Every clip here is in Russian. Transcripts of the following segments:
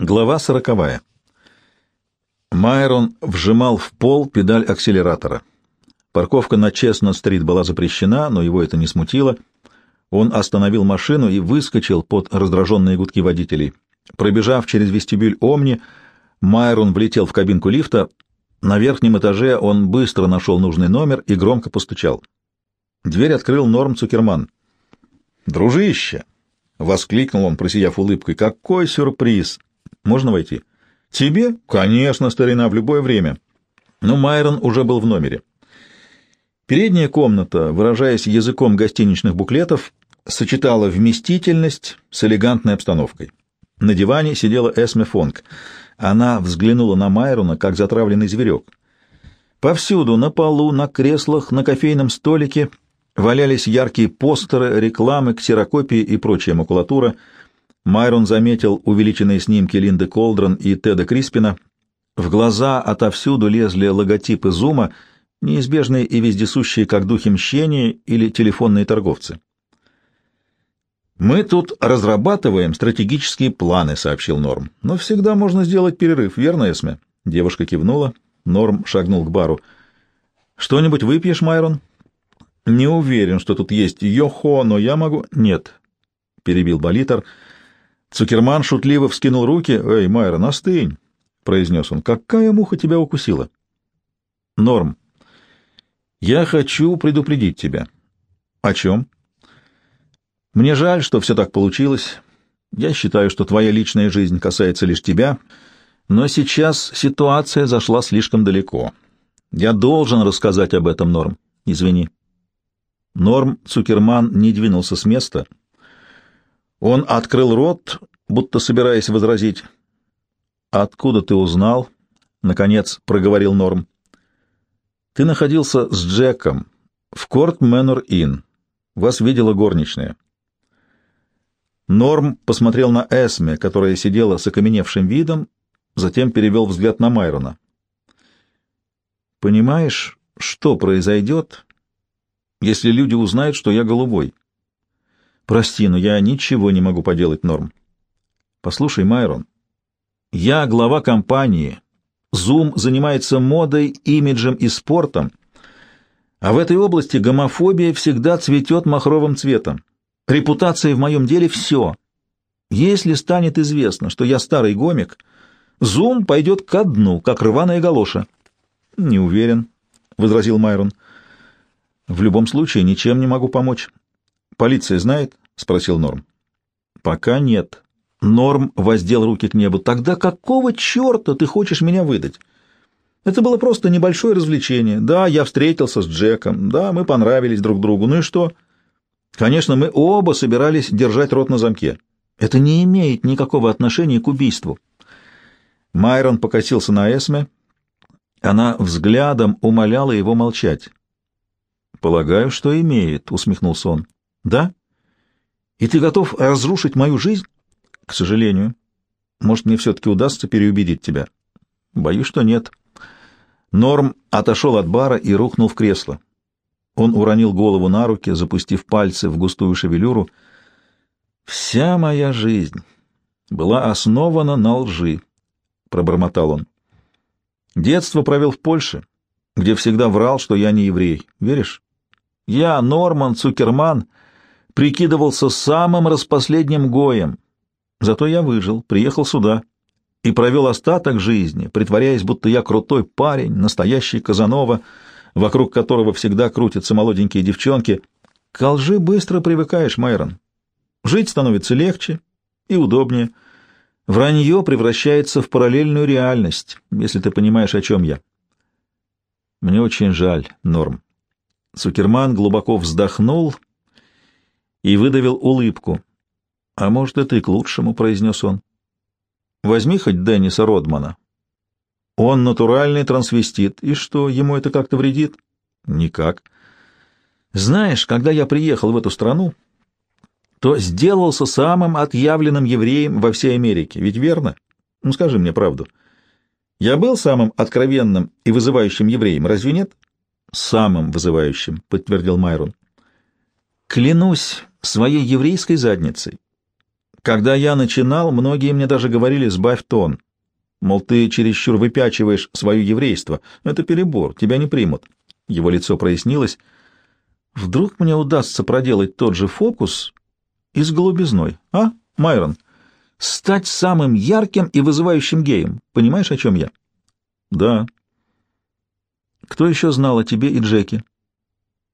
Глава сороковая. Майрон вжимал в пол педаль акселератора. Парковка на Честнот-стрит была запрещена, но его это не смутило. Он остановил машину и выскочил под раздраженные гудки водителей. Пробежав через вестибюль Омни, Майрон влетел в кабинку лифта. На верхнем этаже он быстро нашел нужный номер и громко постучал. Дверь открыл Норм Цукерман. «Дружище!» — воскликнул он, просияв улыбкой. «Какой сюрприз!» Можно войти? Тебе? Конечно, старина, в любое время. Но Майрон уже был в номере. Передняя комната, выражаясь языком гостиничных буклетов, сочетала вместительность с элегантной обстановкой. На диване сидела Эсме Фонг. Она взглянула на Майрона, как затравленный зверек. Повсюду, на полу, на креслах, на кофейном столике валялись яркие постеры, рекламы, ксерокопии и прочая макулатура — Майрон заметил увеличенные снимки Линды Колдрон и Теда Криспина. В глаза отовсюду лезли логотипы Зума, неизбежные и вездесущие, как духи мщения или телефонные торговцы. «Мы тут разрабатываем стратегические планы», — сообщил Норм. «Но всегда можно сделать перерыв, верно, Эсме?» Девушка кивнула. Норм шагнул к бару. «Что-нибудь выпьешь, Майрон?» «Не уверен, что тут есть йохо, но я могу...» «Нет», — перебил Болитер, — Цукерман шутливо вскинул руки. «Эй, Майрон, остынь!» — произнес он. «Какая муха тебя укусила?» «Норм, я хочу предупредить тебя». «О чем?» «Мне жаль, что все так получилось. Я считаю, что твоя личная жизнь касается лишь тебя, но сейчас ситуация зашла слишком далеко. Я должен рассказать об этом, Норм. Извини». Норм Цукерман не двинулся с места — он открыл рот, будто собираясь возразить. «Откуда ты узнал?» — наконец проговорил Норм. «Ты находился с Джеком в Корт Мэннер Инн. Вас видела горничная». Норм посмотрел на Эсме, которая сидела с окаменевшим видом, затем перевел взгляд на Майрона. «Понимаешь, что произойдет, если люди узнают, что я голубой?» Прости, но я ничего не могу поделать, Норм. Послушай, Майрон, я глава компании. Зум занимается модой, имиджем и спортом. А в этой области гомофобия всегда цветет махровым цветом. Репутация в моем деле — все. Если станет известно, что я старый гомик, Зум пойдет ко дну, как рваная галоша. — Не уверен, — возразил Майрон. — В любом случае ничем не могу помочь. Полиция знает? — спросил Норм. — Пока нет. Норм воздел руки к небу. — Тогда какого черта ты хочешь меня выдать? Это было просто небольшое развлечение. Да, я встретился с Джеком. Да, мы понравились друг другу. Ну и что? Конечно, мы оба собирались держать рот на замке. Это не имеет никакого отношения к убийству. Майрон покосился на Эсме. Она взглядом умоляла его молчать. «Полагаю, что имеет», — усмехнулся он. Да? И ты готов разрушить мою жизнь? К сожалению. Может, мне все-таки удастся переубедить тебя? Боюсь, что нет. Норм отошел от бара и рухнул в кресло. Он уронил голову на руки, запустив пальцы в густую шевелюру. «Вся моя жизнь была основана на лжи», — пробормотал он. «Детство провел в Польше, где всегда врал, что я не еврей. Веришь? Я, Норман Цукерман, прикидывался самым распоследним гоем. Зато я выжил, приехал сюда и провел остаток жизни, притворяясь, будто я крутой парень, настоящий Казанова, вокруг которого всегда крутятся молоденькие девчонки. К лжи быстро привыкаешь, Майрон. Жить становится легче и удобнее. Вранье превращается в параллельную реальность, если ты понимаешь, о чем я. Мне очень жаль, Норм. Цукерман глубоко вздохнул и выдавил улыбку. «А может, это и к лучшему», — произнес он. «Возьми хоть Денниса Родмана. Он натуральный трансвестит, и что, ему это как-то вредит?» «Никак. Знаешь, когда я приехал в эту страну, то сделался самым отъявленным евреем во всей Америке, ведь верно? Ну, скажи мне правду. Я был самым откровенным и вызывающим евреем, разве нет?» «Самым вызывающим», — подтвердил Майрон. «Клянусь своей еврейской задницей. Когда я начинал, многие мне даже говорили «сбавь тон». Мол, ты чересчур выпячиваешь свое еврейство. Это перебор, тебя не примут. Его лицо прояснилось. Вдруг мне удастся проделать тот же фокус и с голубизной, а, Майрон? Стать самым ярким и вызывающим геем. Понимаешь, о чем я? Да. Кто еще знал о тебе и Джеки?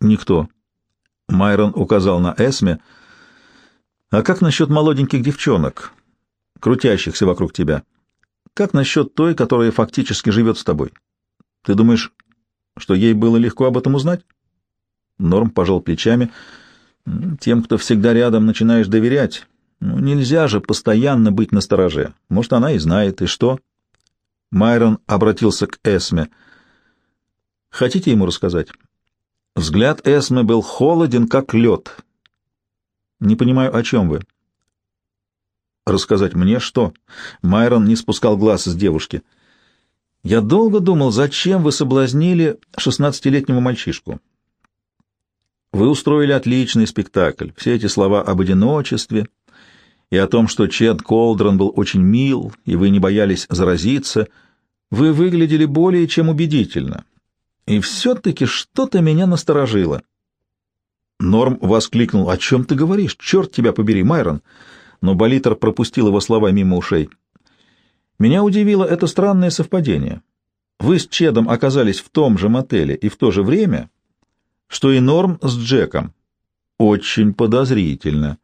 Никто. Майрон указал на Эсме. А как насчет молоденьких девчонок, крутящихся вокруг тебя? Как насчет той, которая фактически живет с тобой? Ты думаешь, что ей было легко об этом узнать? Норм пожал плечами. Тем, кто всегда рядом, начинаешь доверять. Ну, нельзя же постоянно быть настороже. Может, она и знает, и что? Майрон обратился к Эсме. Хотите ему рассказать? Взгляд Эсме был холоден, как лед. Не понимаю, о чем вы. Рассказать мне что? Майрон не спускал глаз с девушки. Я долго думал, зачем вы соблазнили шестнадцатилетнего мальчишку. Вы устроили отличный спектакль. Все эти слова об одиночестве и о том, что Чед Колдрон был очень мил, и вы не боялись заразиться, вы выглядели более чем убедительно. И все-таки что-то меня насторожило. Норм воскликнул. «О чем ты говоришь? Черт тебя побери, Майрон!» Но Болитер пропустил его слова мимо ушей. «Меня удивило это странное совпадение. Вы с Чедом оказались в том же мотеле и в то же время, что и Норм с Джеком. Очень подозрительно.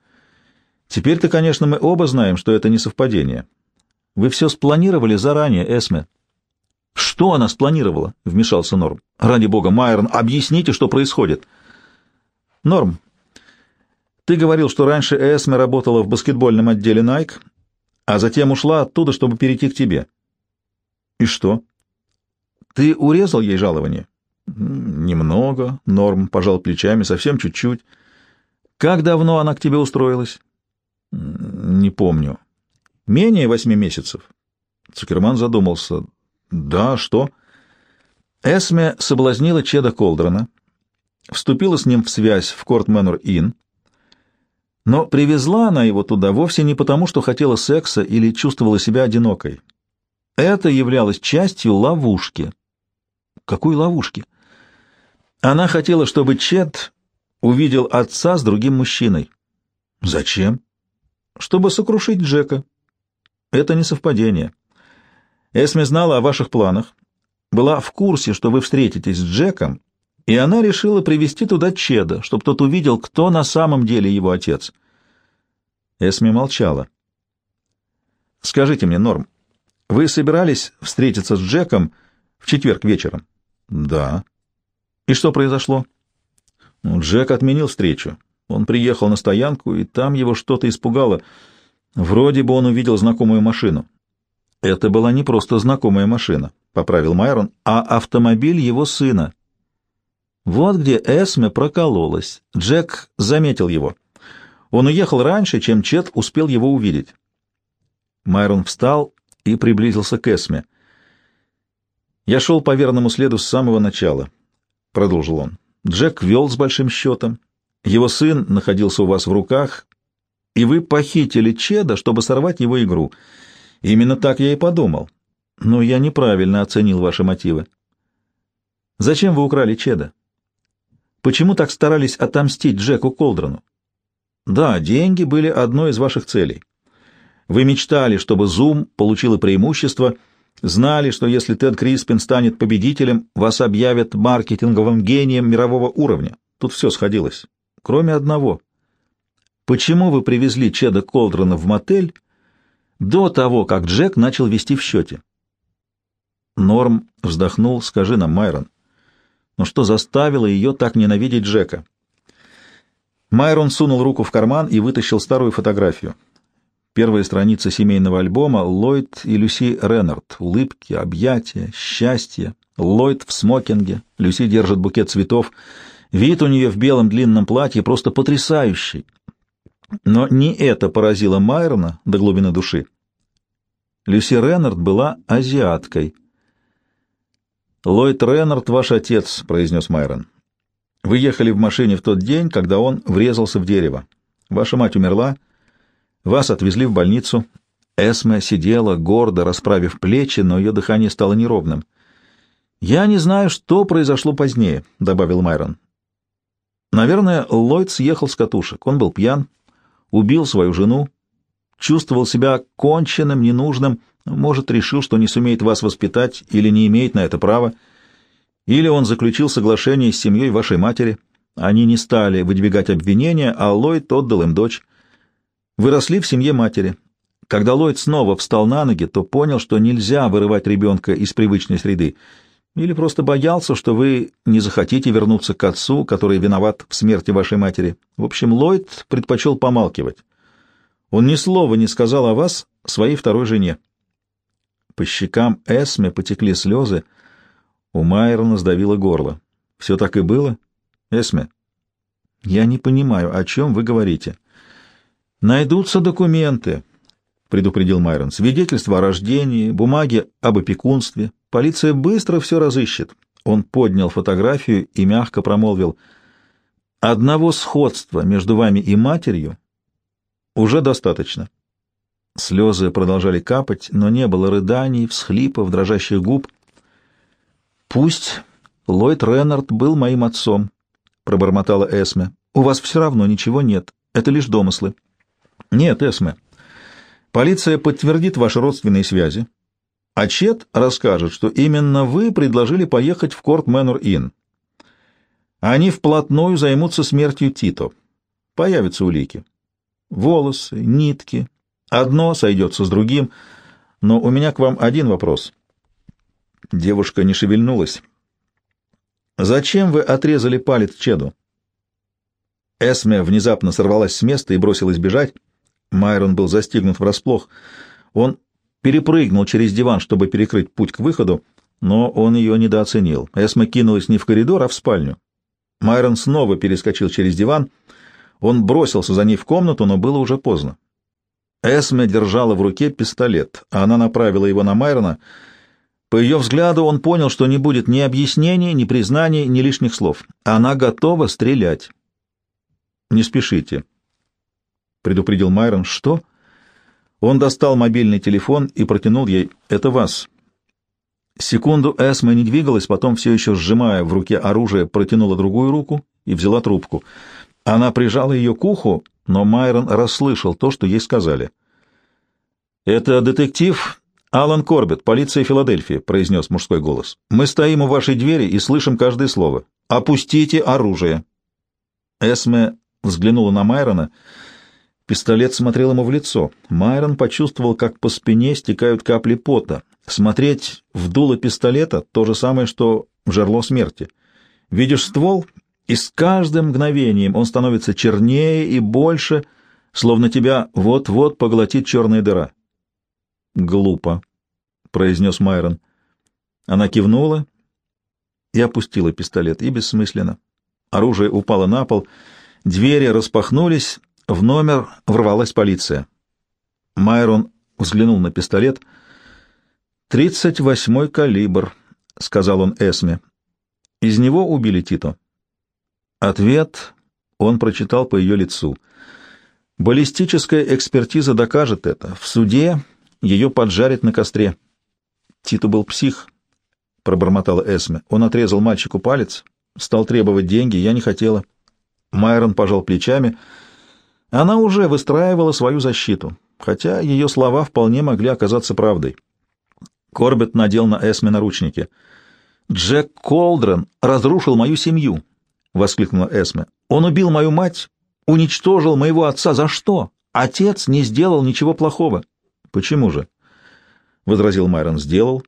Теперь-то, конечно, мы оба знаем, что это не совпадение. Вы все спланировали заранее, Эсме. Что она спланировала? — вмешался Норм. Ради бога, Майрон, объясните, что происходит. Норм, ты говорил, что раньше Эсме работала в баскетбольном отделе Nike, а затем ушла оттуда, чтобы перейти к тебе. И что? Ты урезал ей жалование? Немного, Норм пожал плечами, совсем чуть-чуть. Как давно она к тебе устроилась? Не помню. Менее восьми месяцев. Цукерман задумался. Да, что? Эсме соблазнила Чеда Колдрона, вступила с ним в связь в Корт Инн, но привезла она его туда вовсе не потому, что хотела секса или чувствовала себя одинокой. Это являлось частью ловушки. Какой ловушки? Она хотела, чтобы Чет увидел отца с другим мужчиной. Зачем? Чтобы сокрушить Джека. Это не совпадение. Эсми знала о ваших планах, была в курсе, что вы встретитесь с Джеком, и она решила привести туда Чеда, чтобы тот увидел, кто на самом деле его отец. Эсми молчала. «Скажите мне, Норм, вы собирались встретиться с Джеком в четверг вечером?» «Да». «И что произошло?» ну, «Джек отменил встречу. Он приехал на стоянку, и там его что-то испугало. Вроде бы он увидел знакомую машину. Это была не просто знакомая машина, — поправил Майрон, — а автомобиль его сына. Вот где Эсме прокололась. Джек заметил его. Он уехал раньше, чем Чет успел его увидеть. Майрон встал и приблизился к Эсме. «Я шел по верному следу с самого начала», — продолжил он. «Джек вел с большим счетом. Его сын находился у вас в руках, и вы похитили Чеда, чтобы сорвать его игру. Именно так я и подумал. Но я неправильно оценил ваши мотивы. Зачем вы украли Чеда? Почему так старались отомстить Джеку Колдрону? Да, деньги были одной из ваших целей. Вы мечтали, чтобы Зум получила преимущество, знали, что если Тед Криспин станет победителем, вас объявят маркетинговым гением мирового уровня. Тут все сходилось кроме одного. Почему вы привезли Чеда Колдрона в мотель до того, как Джек начал вести в счете? Норм вздохнул. Скажи нам, Майрон, но что заставило ее так ненавидеть Джека? Майрон сунул руку в карман и вытащил старую фотографию. Первая страница семейного альбома Ллойд и Люси Реннард. Улыбки, объятия, счастье. Ллойд в смокинге. Люси держит букет цветов. Вид у нее в белом длинном платье просто потрясающий. Но не это поразило Майрона до глубины души. Люси Реннард была азиаткой. «Ллойд Реннард ваш отец», — произнес Майрон. «Вы ехали в машине в тот день, когда он врезался в дерево. Ваша мать умерла. Вас отвезли в больницу. Эсме сидела, гордо расправив плечи, но ее дыхание стало неровным. «Я не знаю, что произошло позднее», — добавил Майрон. «Наверное, Ллойд съехал с катушек. Он был пьян, убил свою жену, чувствовал себя конченным, ненужным, может, решил, что не сумеет вас воспитать или не имеет на это права, или он заключил соглашение с семьей вашей матери. Они не стали выдвигать обвинения, а Ллойд отдал им дочь. Вы росли в семье матери. Когда Ллойд снова встал на ноги, то понял, что нельзя вырывать ребенка из привычной среды, или просто боялся, что вы не захотите вернуться к отцу, который виноват в смерти вашей матери. В общем, Ллойд предпочел помалкивать. Он ни слова не сказал о вас своей второй жене. По щекам Эсме потекли слезы. У Майерна сдавило горло. Все так и было? Эсме, я не понимаю, о чем вы говорите. Найдутся документы, предупредил Майрон. Свидетельство о рождении, бумаги об опекунстве. Полиция быстро все разыщет. Он поднял фотографию и мягко промолвил. Одного сходства между вами и матерью уже достаточно. Слезы продолжали капать, но не было рыданий, всхлипов, дрожащих губ. «Пусть Ллойд Реннард был моим отцом», — пробормотала Эсме. «У вас все равно ничего нет. Это лишь домыслы». «Нет, Эсме. Полиция подтвердит ваши родственные связи. А Чет расскажет, что именно вы предложили поехать в Корт Мэннер Инн. Они вплотную займутся смертью Тито. Появятся улики. Волосы, нитки. Одно сойдется с другим. Но у меня к вам один вопрос. Девушка не шевельнулась. «Зачем вы отрезали палец Чеду?» Эсме внезапно сорвалась с места и бросилась бежать. Майрон был застигнут врасплох. Он перепрыгнул через диван, чтобы перекрыть путь к выходу, но он ее недооценил. Эсме кинулась не в коридор, а в спальню. Майрон снова перескочил через диван. Он бросился за ней в комнату, но было уже поздно. Эсме держала в руке пистолет, а она направила его на Майрона. По ее взгляду он понял, что не будет ни объяснений, ни признаний, ни лишних слов. Она готова стрелять. «Не спешите», — предупредил Майрон. «Что?» Он достал мобильный телефон и протянул ей. «Это вас». Секунду Эсма не двигалась, потом, все еще сжимая в руке оружие, протянула другую руку и взяла трубку. Она прижала ее к уху, но Майрон расслышал то, что ей сказали. «Это детектив Алан Корбет, полиция Филадельфии», — произнес мужской голос. «Мы стоим у вашей двери и слышим каждое слово. Опустите оружие». Эсме взглянула на Майрона — Пистолет смотрел ему в лицо. Майрон почувствовал, как по спине стекают капли пота. Смотреть в дуло пистолета — то же самое, что в жерло смерти. Видишь ствол, и с каждым мгновением он становится чернее и больше, словно тебя вот-вот поглотит черная дыра. «Глупо», — произнес Майрон. Она кивнула и опустила пистолет, и бессмысленно. Оружие упало на пол, двери распахнулись, в номер ворвалась полиция. Майрон взглянул на пистолет. «Тридцать восьмой калибр», — сказал он Эсме. «Из него убили Тито». Ответ он прочитал по ее лицу. «Баллистическая экспертиза докажет это. В суде ее поджарят на костре». «Тито был псих», — пробормотала Эсме. «Он отрезал мальчику палец, стал требовать деньги, я не хотела». Майрон пожал плечами — она уже выстраивала свою защиту, хотя ее слова вполне могли оказаться правдой. Корбет надел на Эсме наручники. «Джек Колдрен разрушил мою семью!» — воскликнула Эсме. «Он убил мою мать, уничтожил моего отца. За что? Отец не сделал ничего плохого». «Почему же?» — возразил Майрон. «Сделал».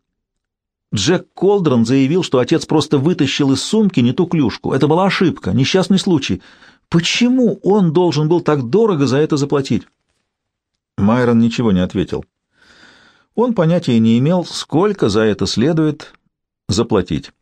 Джек Колдрон заявил, что отец просто вытащил из сумки не ту клюшку. Это была ошибка, несчастный случай. Почему он должен был так дорого за это заплатить? Майрон ничего не ответил. Он понятия не имел, сколько за это следует заплатить.